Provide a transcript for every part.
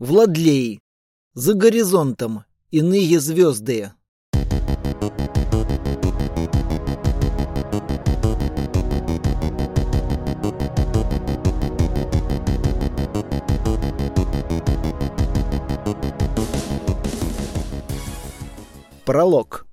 Владлей. За горизонтом. Иные звезды. Пролог.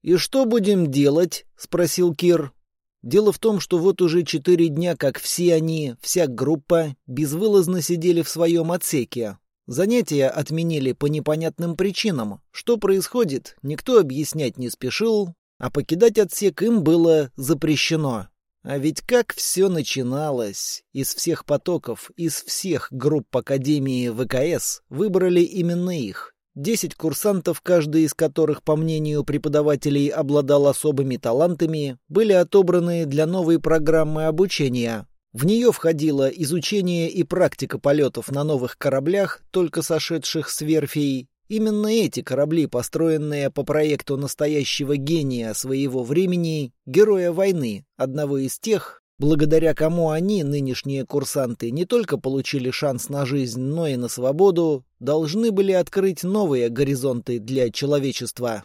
«И что будем делать?» — спросил Кир. Дело в том, что вот уже четыре дня, как все они, вся группа, безвылазно сидели в своем отсеке. Занятия отменили по непонятным причинам. Что происходит, никто объяснять не спешил, а покидать отсек им было запрещено. А ведь как все начиналось. Из всех потоков, из всех групп Академии ВКС выбрали именно их. Десять курсантов, каждый из которых, по мнению преподавателей, обладал особыми талантами, были отобраны для новой программы обучения. В нее входило изучение и практика полетов на новых кораблях, только сошедших с верфей. Именно эти корабли, построенные по проекту настоящего гения своего времени, героя войны, одного из тех, благодаря кому они, нынешние курсанты, не только получили шанс на жизнь, но и на свободу, должны были открыть новые горизонты для человечества.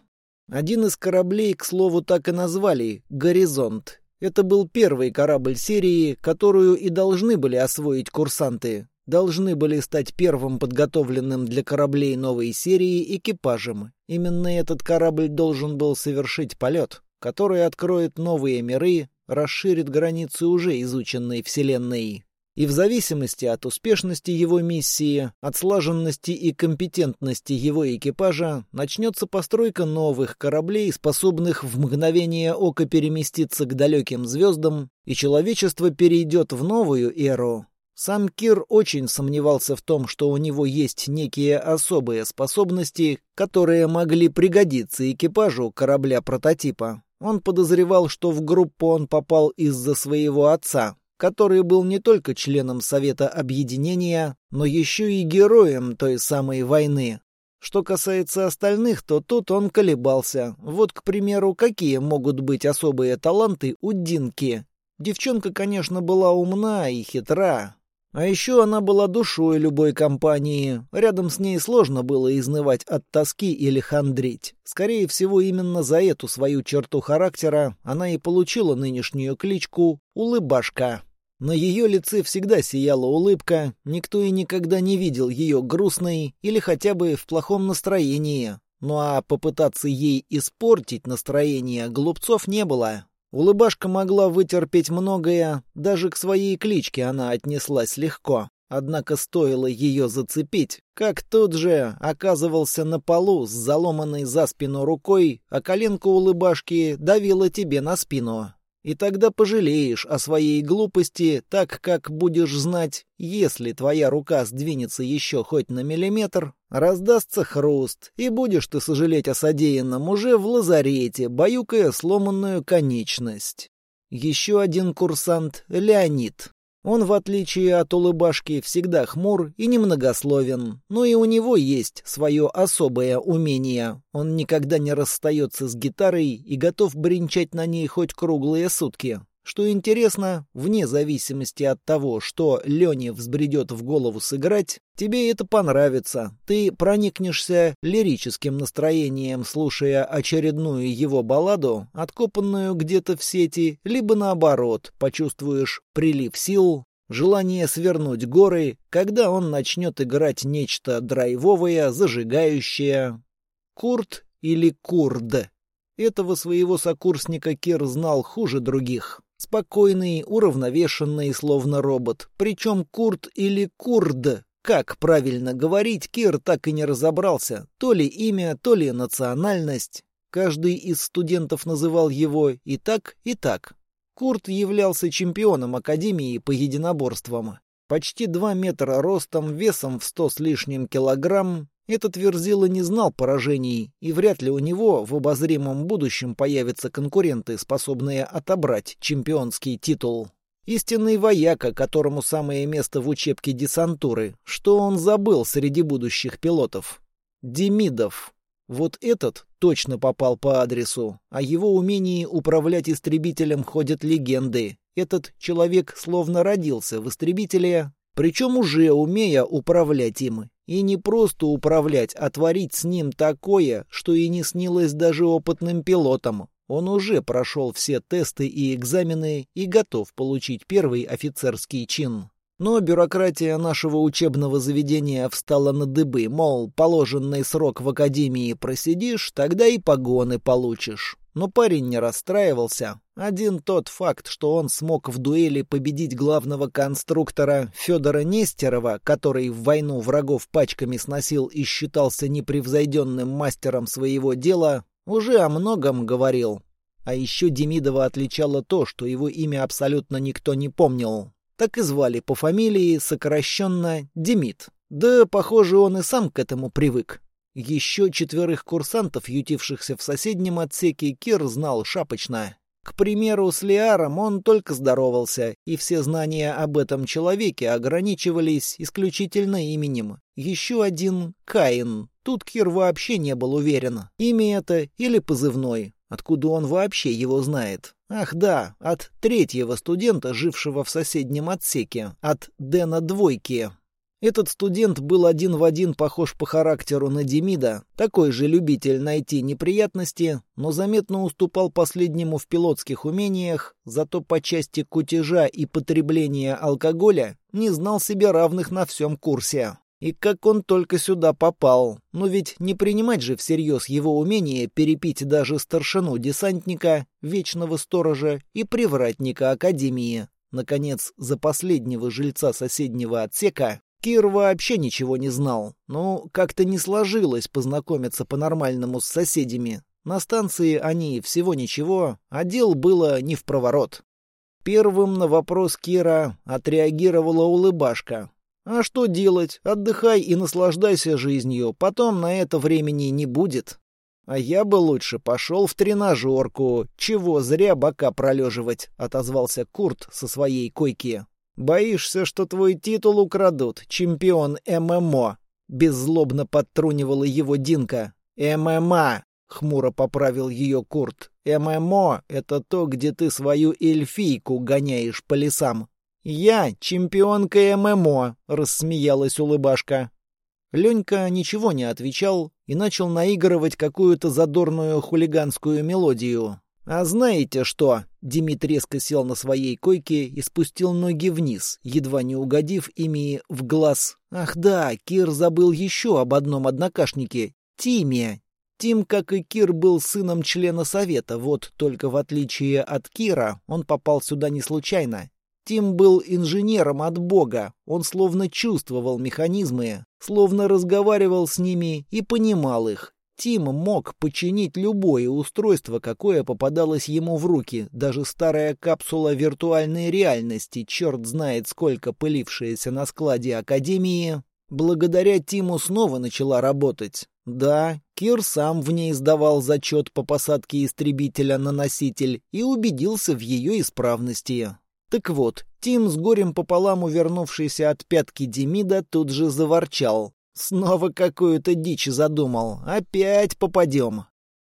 Один из кораблей, к слову, так и назвали «Горизонт». Это был первый корабль серии, которую и должны были освоить курсанты. Должны были стать первым подготовленным для кораблей новой серии экипажем. Именно этот корабль должен был совершить полет, который откроет новые миры, расширит границы уже изученной Вселенной. И в зависимости от успешности его миссии, от слаженности и компетентности его экипажа, начнется постройка новых кораблей, способных в мгновение ока переместиться к далеким звездам, и человечество перейдет в новую эру. Сам Кир очень сомневался в том, что у него есть некие особые способности, которые могли пригодиться экипажу корабля прототипа. Он подозревал, что в группу он попал из-за своего отца, который был не только членом Совета Объединения, но еще и героем той самой войны. Что касается остальных, то тут он колебался. Вот, к примеру, какие могут быть особые таланты у Динки. Девчонка, конечно, была умна и хитра, а еще она была душой любой компании. Рядом с ней сложно было изнывать от тоски или хандрить. Скорее всего, именно за эту свою черту характера она и получила нынешнюю кличку «Улыбашка». На ее лице всегда сияла улыбка, никто и никогда не видел ее грустной или хотя бы в плохом настроении. Ну а попытаться ей испортить настроение глупцов не было. Улыбашка могла вытерпеть многое, даже к своей кличке она отнеслась легко. Однако стоило ее зацепить, как тот же оказывался на полу с заломанной за спину рукой, а коленка улыбашки давила тебе на спину. И тогда пожалеешь о своей глупости, так как будешь знать, если твоя рука сдвинется еще хоть на миллиметр, раздастся хруст, и будешь ты сожалеть о содеянном уже в лазарете, баюкая сломанную конечность. Еще один курсант — Леонид. Он, в отличие от улыбашки, всегда хмур и немногословен, но и у него есть свое особое умение. Он никогда не расстается с гитарой и готов бренчать на ней хоть круглые сутки. Что интересно, вне зависимости от того, что Лене взбредет в голову сыграть, тебе это понравится. Ты проникнешься лирическим настроением, слушая очередную его балладу, откопанную где-то в сети, либо наоборот, почувствуешь прилив сил, желание свернуть горы, когда он начнет играть нечто драйвовое, зажигающее. Курт или Курд? Этого своего сокурсника Кир знал хуже других. Спокойный, уравновешенный, словно робот. Причем Курт или Курд, как правильно говорить, Кир так и не разобрался. То ли имя, то ли национальность. Каждый из студентов называл его и так, и так. Курт являлся чемпионом Академии по единоборствам. Почти два метра ростом, весом в сто с лишним килограмм, этот Верзила не знал поражений, и вряд ли у него в обозримом будущем появятся конкуренты, способные отобрать чемпионский титул. Истинный вояка, которому самое место в учебке десантуры. Что он забыл среди будущих пилотов? Демидов. Вот этот точно попал по адресу. О его умении управлять истребителем ходят легенды. Этот человек словно родился в истребителе Причем уже умея управлять им. И не просто управлять, а творить с ним такое, что и не снилось даже опытным пилотам. Он уже прошел все тесты и экзамены и готов получить первый офицерский чин. Но бюрократия нашего учебного заведения встала на дыбы, мол, положенный срок в академии просидишь, тогда и погоны получишь. Но парень не расстраивался. Один тот факт, что он смог в дуэли победить главного конструктора Федора Нестерова, который в войну врагов пачками сносил и считался непревзойденным мастером своего дела, уже о многом говорил. А еще Демидова отличало то, что его имя абсолютно никто не помнил. Так и звали по фамилии, сокращенно Демид. Да, похоже, он и сам к этому привык. Еще четверых курсантов, ютившихся в соседнем отсеке, Кир знал шапочно. К примеру, с Лиаром он только здоровался, и все знания об этом человеке ограничивались исключительно именем. Еще один — Каин. Тут Кир вообще не был уверен, имя это или позывной. Откуда он вообще его знает? Ах да, от третьего студента, жившего в соседнем отсеке, от Дэна Двойки. Этот студент был один в один похож по характеру на Демида, такой же любитель найти неприятности, но заметно уступал последнему в пилотских умениях, зато по части кутежа и потребления алкоголя не знал себе равных на всем курсе. И как он только сюда попал. Но ведь не принимать же всерьез его умение перепить даже старшину десантника, вечного сторожа и привратника Академии. Наконец, за последнего жильца соседнего отсека Кир вообще ничего не знал. Ну, как-то не сложилось познакомиться по-нормальному с соседями. На станции они всего ничего, а дел было не в проворот. Первым на вопрос Кира отреагировала улыбашка. «А что делать? Отдыхай и наслаждайся жизнью, потом на это времени не будет. А я бы лучше пошел в тренажерку, чего зря бока пролеживать», — отозвался Курт со своей койки. «Боишься, что твой титул украдут, чемпион ММО?» Беззлобно подтрунивала его Динка. «ММА!» — хмуро поправил ее Курт. «ММО — это то, где ты свою эльфийку гоняешь по лесам». «Я чемпионка ММО», — рассмеялась улыбашка. Ленька ничего не отвечал и начал наигрывать какую-то задорную хулиганскую мелодию. «А знаете что?» Демид резко сел на своей койке и спустил ноги вниз, едва не угодив ими в глаз. «Ах да, Кир забыл еще об одном однокашнике — Тиме. Тим, как и Кир, был сыном члена совета, вот только в отличие от Кира он попал сюда не случайно. Тим был инженером от Бога, он словно чувствовал механизмы, словно разговаривал с ними и понимал их, Тим мог починить любое устройство, какое попадалось ему в руки, даже старая капсула виртуальной реальности, черт знает сколько пылившаяся на складе Академии, благодаря Тиму снова начала работать. Да, Кир сам в ней сдавал зачет по посадке истребителя на носитель и убедился в ее исправности. Так вот, Тим с горем пополам увернувшийся от пятки Демида тут же заворчал. Снова какую-то дичь задумал. Опять попадем.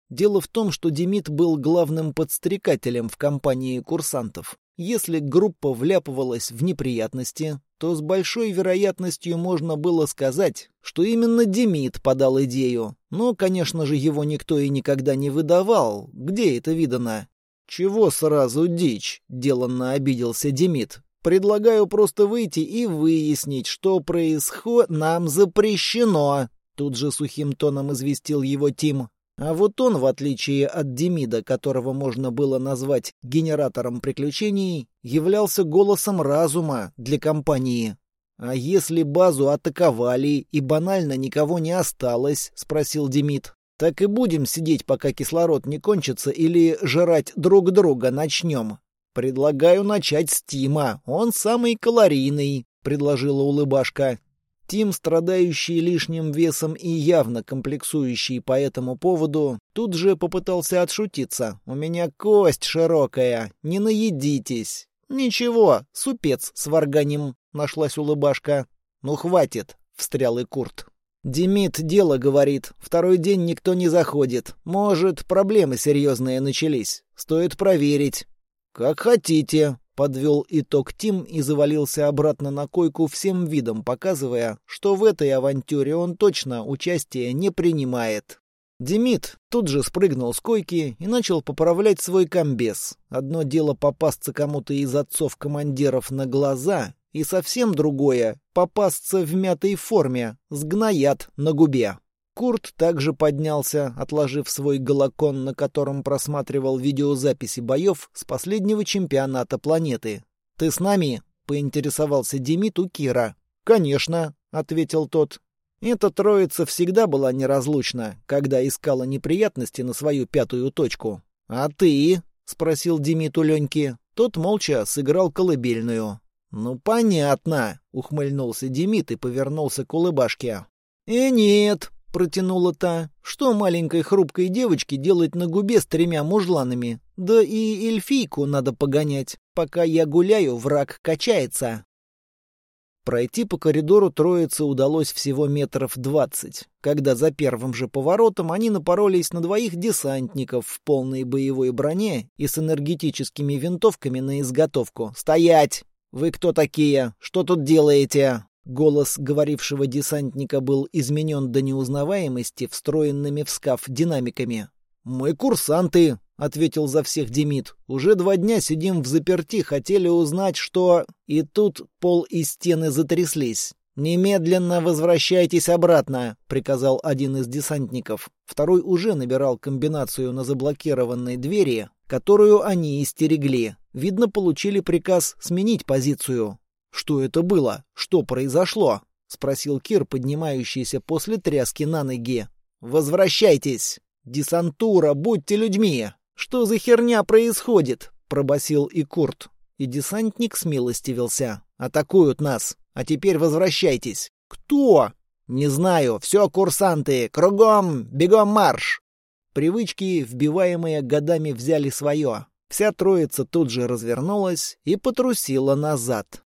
Дело в том, что Демид был главным подстрекателем в компании курсантов. Если группа вляпывалась в неприятности, то с большой вероятностью можно было сказать, что именно Демид подал идею. Но, конечно же, его никто и никогда не выдавал. Где это видано? «Чего сразу дичь?» — деланно обиделся Демид. Предлагаю просто выйти и выяснить, что происходит. Нам запрещено!» Тут же сухим тоном известил его Тим. А вот он, в отличие от Демида, которого можно было назвать генератором приключений, являлся голосом разума для компании. «А если базу атаковали и банально никого не осталось?» — спросил Демид. «Так и будем сидеть, пока кислород не кончится, или жрать друг друга начнем?» «Предлагаю начать с Тима. Он самый калорийный», — предложила улыбашка. Тим, страдающий лишним весом и явно комплексующий по этому поводу, тут же попытался отшутиться. «У меня кость широкая, не наедитесь». «Ничего, супец с варганем», — нашлась улыбашка. «Ну, хватит», — встрял и Курт. «Демид дело, — говорит. Второй день никто не заходит. Может, проблемы серьезные начались. Стоит проверить. «Как хотите», — подвел итог Тим и завалился обратно на койку всем видом, показывая, что в этой авантюре он точно участия не принимает. Демид тут же спрыгнул с койки и начал поправлять свой комбез. Одно дело попасться кому-то из отцов-командиров на глаза, и совсем другое — попасться в мятой форме, с гноят на губе. Курт также поднялся, отложив свой галакон, на котором просматривал видеозаписи боев с последнего чемпионата планеты. «Ты с нами?» — поинтересовался Демид у Кира. «Конечно», — ответил тот. Эта троица всегда была неразлучна, когда искала неприятности на свою пятую точку. «А ты?» — спросил Демид у Леньки. Тот молча сыграл колыбельную. «Ну, понятно», — ухмыльнулся Демид и повернулся к улыбашке. «Э, нет», — протянула та, — «что маленькой хрупкой девочке делать на губе с тремя мужланами? Да и эльфийку надо погонять. Пока я гуляю, враг качается». Пройти по коридору троице удалось всего метров двадцать, когда за первым же поворотом они напоролись на двоих десантников в полной боевой броне и с энергетическими винтовками на изготовку. «Стоять! Вы кто такие? Что тут делаете?» Голос говорившего десантника был изменен до неузнаваемости встроенными в скаф динамиками. «Мы курсанты», — ответил за всех Демид. «Уже два дня сидим в заперти, хотели узнать, что...» И тут пол и стены затряслись. «Немедленно возвращайтесь обратно», — приказал один из десантников. Второй уже набирал комбинацию на заблокированной двери, которую они истерегли. Видно, получили приказ сменить позицию. «Что это было? Что произошло?» — спросил Кир, поднимающийся после тряски на ноги. «Возвращайтесь!» «Десантура, будьте людьми! Что за херня происходит?» — пробасил и Курт. И десантник смилостивился. «Атакуют нас. А теперь возвращайтесь». «Кто?» «Не знаю. Все курсанты. Кругом. Бегом марш!» Привычки, вбиваемые годами, взяли свое. Вся троица тут же развернулась и потрусила назад.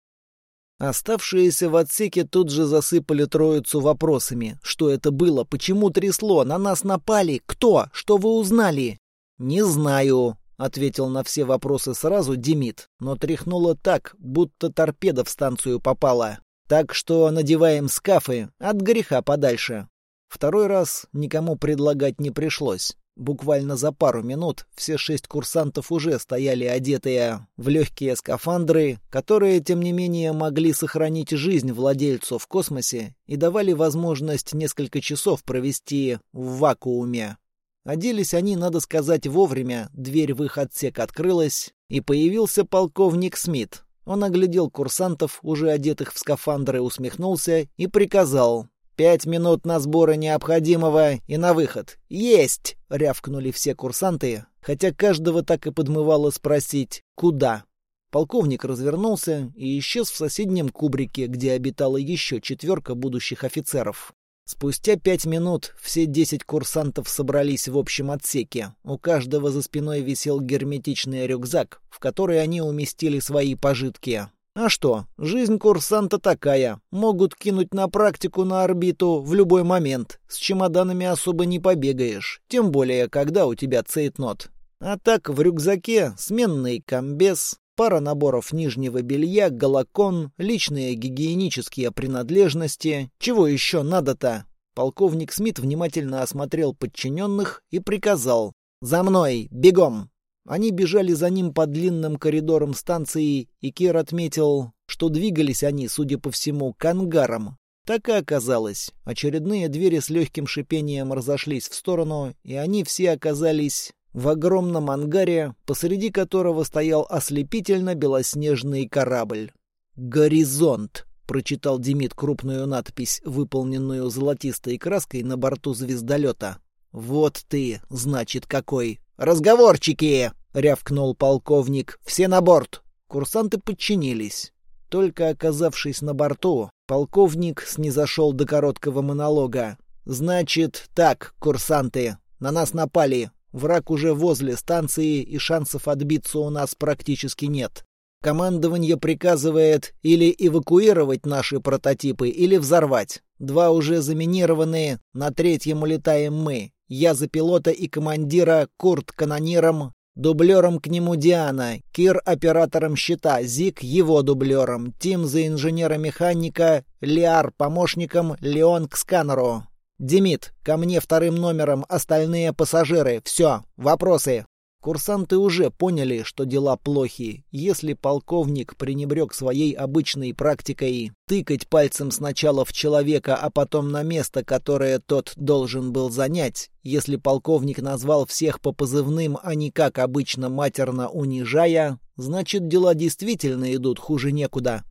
Оставшиеся в отсеке тут же засыпали троицу вопросами. Что это было? Почему трясло? На нас напали? Кто? Что вы узнали? «Не знаю», — ответил на все вопросы сразу Демид, но тряхнуло так, будто торпеда в станцию попала. Так что надеваем скафы от греха подальше. Второй раз никому предлагать не пришлось. Буквально за пару минут все шесть курсантов уже стояли одетые в легкие скафандры, которые, тем не менее, могли сохранить жизнь владельцу в космосе и давали возможность несколько часов провести в вакууме. Оделись они, надо сказать, вовремя, дверь в их отсек открылась, и появился полковник Смит. Он оглядел курсантов, уже одетых в скафандры, усмехнулся и приказал «Пять минут на сборы необходимого и на выход. Есть!» — рявкнули все курсанты, хотя каждого так и подмывало спросить «Куда?». Полковник развернулся и исчез в соседнем кубрике, где обитала еще четверка будущих офицеров. Спустя пять минут все десять курсантов собрались в общем отсеке. У каждого за спиной висел герметичный рюкзак, в который они уместили свои пожитки. А что, жизнь курсанта такая. Могут кинуть на практику на орбиту в любой момент. С чемоданами особо не побегаешь. Тем более, когда у тебя цейтнот. А так в рюкзаке сменный комбез, пара наборов нижнего белья, галакон, личные гигиенические принадлежности. Чего еще надо-то? Полковник Смит внимательно осмотрел подчиненных и приказал. «За мной! Бегом!» Они бежали за ним по длинным коридорам станции, и Кир отметил, что двигались они, судя по всему, к ангарам. Так и оказалось. Очередные двери с легким шипением разошлись в сторону, и они все оказались в огромном ангаре, посреди которого стоял ослепительно белоснежный корабль. «Горизонт», — прочитал Демид крупную надпись, выполненную золотистой краской на борту звездолета. «Вот ты, значит, какой! «Разговорчики!» — рявкнул полковник. «Все на борт!» Курсанты подчинились. Только оказавшись на борту, полковник снизошел до короткого монолога. «Значит так, курсанты, на нас напали. Враг уже возле станции, и шансов отбиться у нас практически нет. Командование приказывает или эвакуировать наши прототипы, или взорвать. Два уже заминированные, на третьем улетаем мы. Я за пилота и командира, Курт канониром, Дублером к нему Диана, Кир оператором щита, Зик его дублером, Тим за инженера-механика, Лиар помощником, Леон к сканеру. Демид, ко мне вторым номером, остальные пассажиры. Все, вопросы. Курсанты уже поняли, что дела плохи. Если полковник пренебрег своей обычной практикой тыкать пальцем сначала в человека, а потом на место, которое тот должен был занять, если полковник назвал всех по позывным, а не как обычно матерно унижая, значит дела действительно идут хуже некуда.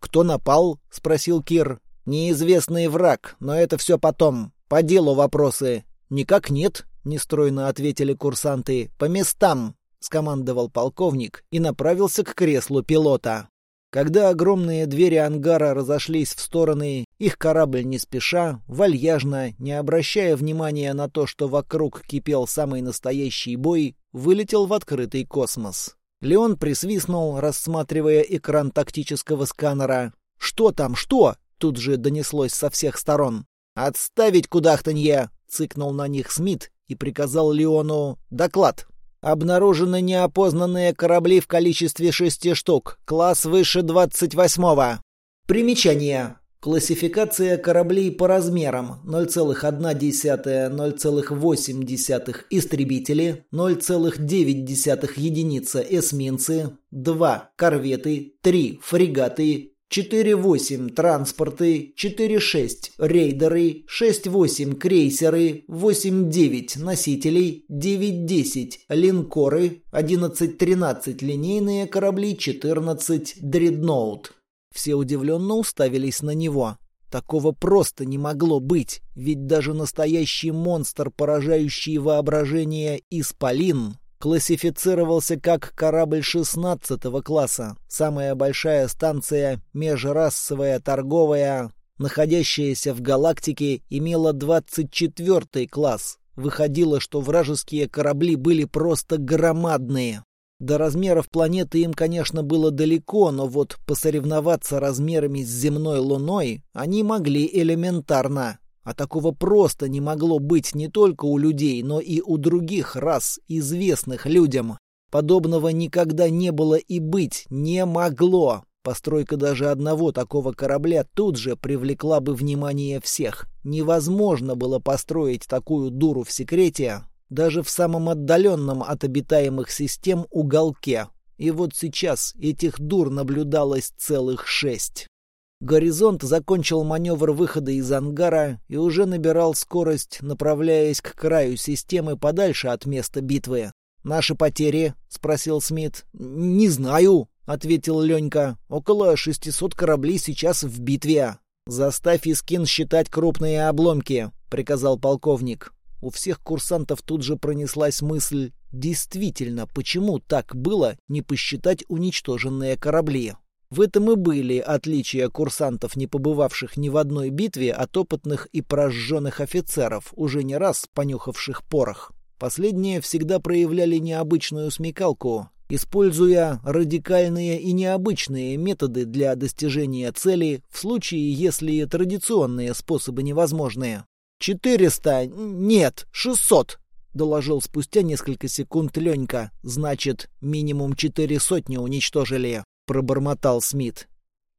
«Кто напал?» — спросил Кир. «Неизвестный враг, но это все потом. По делу вопросы». «Никак нет», нестройно ответили курсанты. «По местам!» — скомандовал полковник и направился к креслу пилота. Когда огромные двери ангара разошлись в стороны, их корабль не спеша, вальяжно, не обращая внимания на то, что вокруг кипел самый настоящий бой, вылетел в открытый космос. Леон присвистнул, рассматривая экран тактического сканера. «Что там, что?» — тут же донеслось со всех сторон. «Отставить кудахтанье!» — цыкнул на них Смит и приказал Леону «Доклад». Обнаружены неопознанные корабли в количестве шести штук. Класс выше двадцать восьмого. Примечание. Классификация кораблей по размерам 0,1, 0,8 истребители, 0,9 единица эсминцы, 2 корветы, 3 фрегаты, 4-8 транспорты, 4-6 рейдеры, 6-8 крейсеры, 8-9 носителей, 9-10 линкоры, 11-13 линейные корабли, 14 дредноут. Все удивленно уставились на него. Такого просто не могло быть, ведь даже настоящий монстр, поражающий воображение Исполин, классифицировался как корабль 16 класса, самая большая станция межрасовая торговая, находящаяся в галактике, имела 24 класс. Выходило, что вражеские корабли были просто громадные. До размеров планеты им, конечно, было далеко, но вот посоревноваться размерами с земной луной они могли элементарно. А такого просто не могло быть не только у людей, но и у других рас, известных людям. Подобного никогда не было и быть не могло. Постройка даже одного такого корабля тут же привлекла бы внимание всех. Невозможно было построить такую дуру в секрете, даже в самом отдаленном от обитаемых систем уголке. И вот сейчас этих дур наблюдалось целых шесть. Горизонт закончил маневр выхода из ангара и уже набирал скорость, направляясь к краю системы подальше от места битвы. «Наши потери?» — спросил Смит. «Не знаю», — ответил Ленька. «Около шестисот кораблей сейчас в битве». «Заставь Искин считать крупные обломки», — приказал полковник. У всех курсантов тут же пронеслась мысль, действительно, почему так было не посчитать уничтоженные корабли? В этом и были отличия курсантов, не побывавших ни в одной битве, от опытных и прожженных офицеров, уже не раз понюхавших порох. Последние всегда проявляли необычную смекалку, используя радикальные и необычные методы для достижения цели в случае, если традиционные способы невозможны. «Четыреста... Нет, шестьсот!» — доложил спустя несколько секунд Ленька. «Значит, минимум четыре сотни уничтожили». — пробормотал Смит.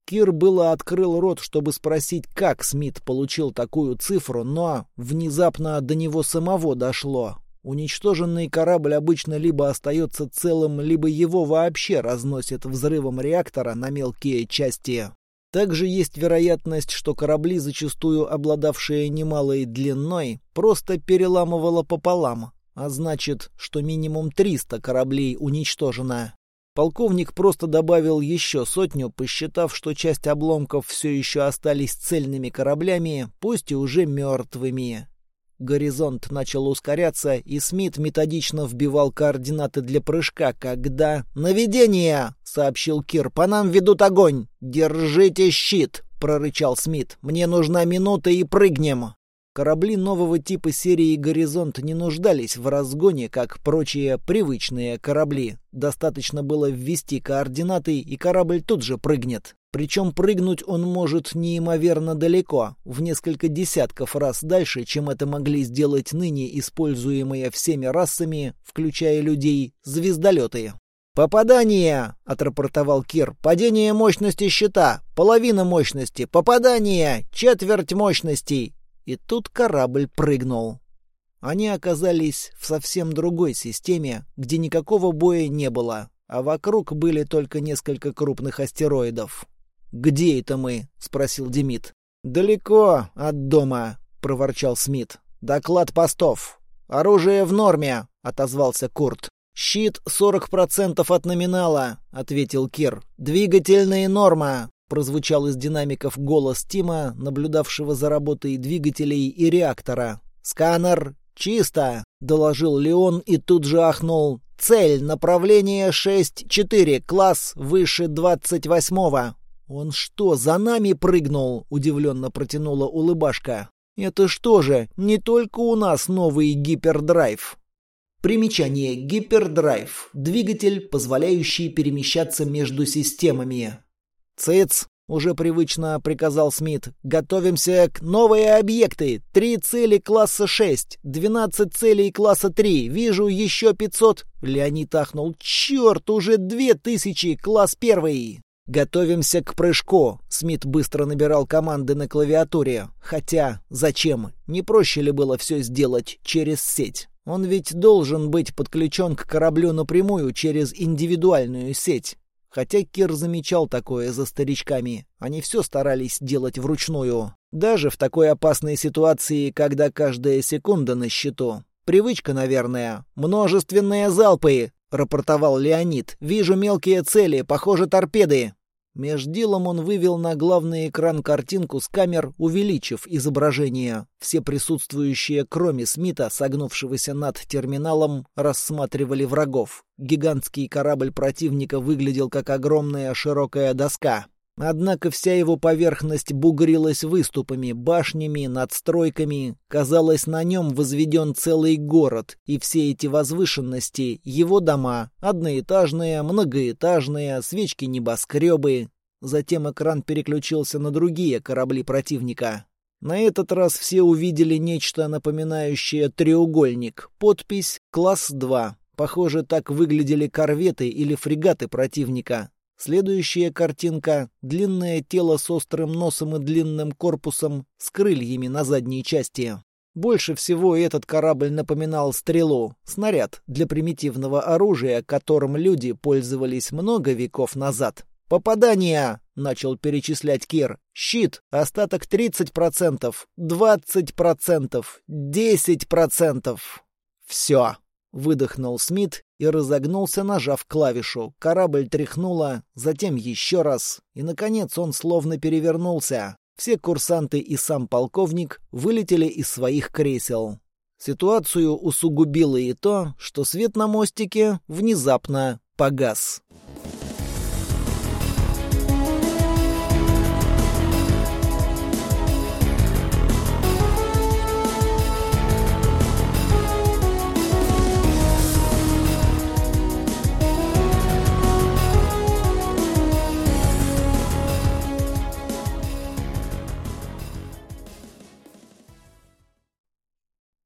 Кир было открыл рот, чтобы спросить, как Смит получил такую цифру, но внезапно до него самого дошло. Уничтоженный корабль обычно либо остается целым, либо его вообще разносят взрывом реактора на мелкие части. Также есть вероятность, что корабли, зачастую обладавшие немалой длиной, просто переламывало пополам, а значит, что минимум 300 кораблей уничтожено. Полковник просто добавил еще сотню, посчитав, что часть обломков все еще остались цельными кораблями, пусть и уже мертвыми. Горизонт начал ускоряться, и Смит методично вбивал координаты для прыжка, когда... «Наведение!» — сообщил Кир. «По нам ведут огонь! Держите щит!» — прорычал Смит. «Мне нужна минута и прыгнем!» Корабли нового типа серии «Горизонт» не нуждались в разгоне, как прочие привычные корабли. Достаточно было ввести координаты, и корабль тут же прыгнет. Причем прыгнуть он может неимоверно далеко, в несколько десятков раз дальше, чем это могли сделать ныне используемые всеми расами, включая людей, звездолеты. «Попадание!» — отрапортовал Кир. «Падение мощности щита! Половина мощности! Попадание! Четверть мощности!» И тут корабль прыгнул. Они оказались в совсем другой системе, где никакого боя не было, а вокруг были только несколько крупных астероидов. «Где это мы?» — спросил Демид. «Далеко от дома», — проворчал Смит. «Доклад постов. Оружие в норме», — отозвался Курт. «Щит 40% от номинала», — ответил Кир. «Двигательная норма прозвучал из динамиков голос Тима, наблюдавшего за работой двигателей и реактора. «Сканер! Чисто!» — доложил Леон и тут же ахнул. «Цель! Направление 6-4, класс выше 28-го!» «Он что, за нами прыгнул?» — удивленно протянула улыбашка. «Это что же, не только у нас новый гипердрайв?» Примечание «Гипердрайв» — двигатель, позволяющий перемещаться между системами. «Цыц!» — уже привычно приказал Смит. «Готовимся к новые объекты. Три цели класса 6, 12 целей класса 3. Вижу еще 500...» Леонид ахнул. «Черт, уже две тысячи, класс первый!» «Готовимся к прыжку!» Смит быстро набирал команды на клавиатуре. Хотя, зачем? Не проще ли было все сделать через сеть? Он ведь должен быть подключен к кораблю напрямую через индивидуальную сеть. Хотя Кир замечал такое за старичками. Они все старались делать вручную. Даже в такой опасной ситуации, когда каждая секунда на счету. Привычка, наверное. Множественные залпы, рапортовал Леонид. Вижу мелкие цели, похоже, торпеды. Меж делом он вывел на главный экран картинку с камер, увеличив изображение. Все присутствующие, кроме Смита, согнувшегося над терминалом, рассматривали врагов. Гигантский корабль противника выглядел как огромная широкая доска. Однако вся его поверхность бугрилась выступами, башнями, надстройками. Казалось, на нем возведен целый город, и все эти возвышенности — его дома, одноэтажные, многоэтажные, свечки-небоскребы. Затем экран переключился на другие корабли противника. На этот раз все увидели нечто напоминающее треугольник. Подпись «Класс 2». Похоже, так выглядели корветы или фрегаты противника. Следующая картинка — длинное тело с острым носом и длинным корпусом с крыльями на задней части. Больше всего этот корабль напоминал стрелу, снаряд для примитивного оружия, которым люди пользовались много веков назад. «Попадание!» — начал перечислять Кир. «Щит! Остаток 30%, 20%, 10%!» «Все!» — выдохнул Смит и разогнулся, нажав клавишу. Корабль тряхнуло, затем еще раз, и, наконец, он словно перевернулся. Все курсанты и сам полковник вылетели из своих кресел. Ситуацию усугубило и то, что свет на мостике внезапно погас.